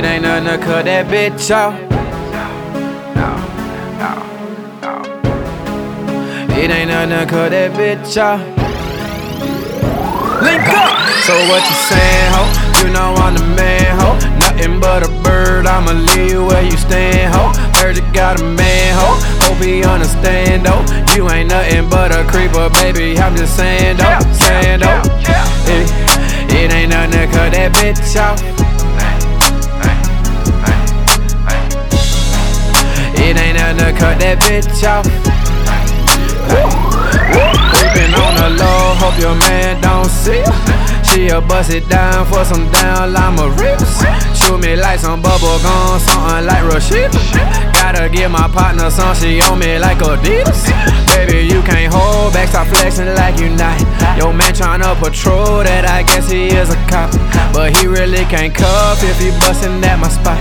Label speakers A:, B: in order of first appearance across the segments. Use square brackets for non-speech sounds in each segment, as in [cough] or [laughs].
A: It ain't nothing to cut that bitch off. It ain't nothing to cut that bitch off. Link up. So what you saying, ho? You know I'm the man, ho. Nothing but a bird. I'ma leave you where you stand, ho. Heard you got a man, ho. Hope he understand, though. You ain't nothing but a creeper, baby. I'm just saying, though. Saying, though. It, it ain't nothing to cut that bitch off. Cut that bitch off. Creeping on the low, hope your man don't see. She'll bust it down for some down lima rips. Shoot me like some bubble gum, something like Rashida. Gotta give my partner some, she on me like Adidas. Baby, you can't hold back, stop flexing like you not. Your man tryna patrol that, I guess he is a cop. But he really can't cuff if he bustin' at my spot.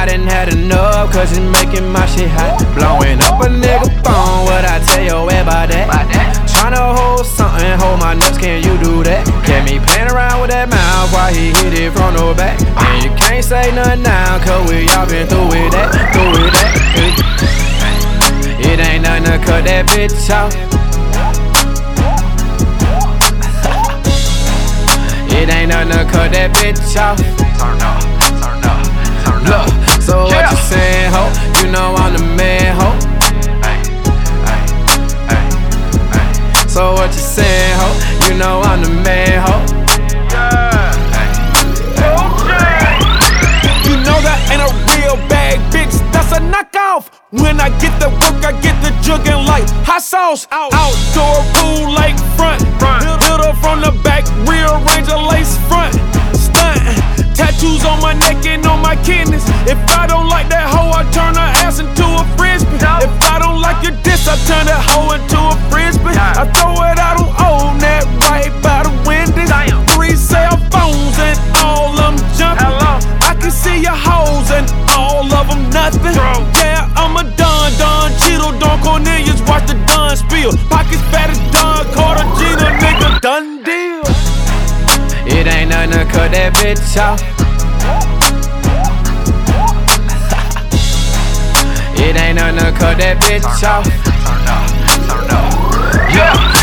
A: I didn't have enough, cause it's making my shit hot. Blowing up a nigga phone, what I tell you about that? Tryna hold something, hold my nuts, can you do that? Get me playing around with that mouth while he hit it from the back. And you can't say nothing now, cause we all been through with that, through with that. It ain't nothing to cut that bitch off. It ain't nothing to cut that bitch off.
B: Turn up,
A: what you saying, ho? You know I'm the man, ho. You know
C: that ain't a real bag, bitch. That's a knockoff. When I get the work, I get the jugging like hot sauce. Outdoor hoes and all of them nothing.
B: Bro.
C: Yeah, I'm a Don, Don Cheadle, Don Cornelius, watch the Don spill. Pockets fat as Don Carter, Gina, nigga, done deal.
A: It ain't nothing to cut that bitch off. It ain't nothing to cut that bitch off.
B: Turn up, turn up.
A: Yeah. So what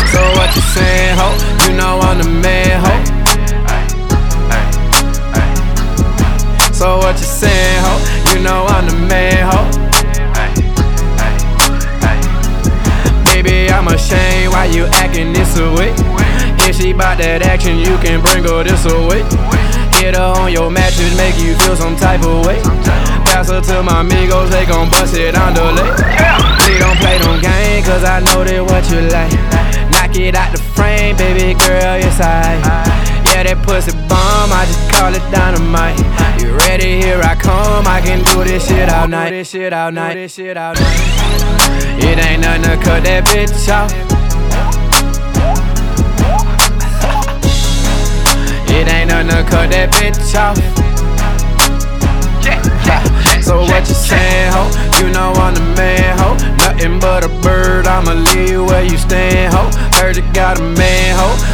A: The man, ho. Baby, I'm ashamed why you acting this way. If she bout that action, you can bring her this away. Hit her on your mattress, make you feel some type of way. Pass her to my amigos, they gon' bust it on the lake. Please don't play no game, cause I know that what you like. Knock it out the frame, baby girl, yes I. Yeah, that pussy bomb, I just call it dynamite. You ready? Here I come, I can do this shit all night. This shit all night. This shit all night. It ain't nothing to cut that bitch off. It ain't nothing to cut that bitch off. So what you saying, ho? You know I'm the man, ho. Nothing but a bird, I'ma leave you where you stand, ho. Heard you got a man, ho.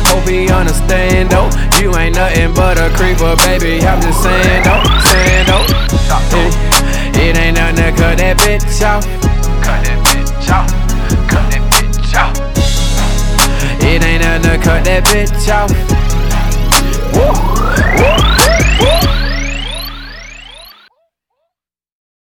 A: You ain't nothing but a creeper, baby. I'm just saying, though. Saying, though. Oh. [laughs] It, it ain't nothing to cut that bitch off.
B: Cut that bitch off, cut that bitch off.
A: It ain't nothing to cut that bitch off. Woo, woo.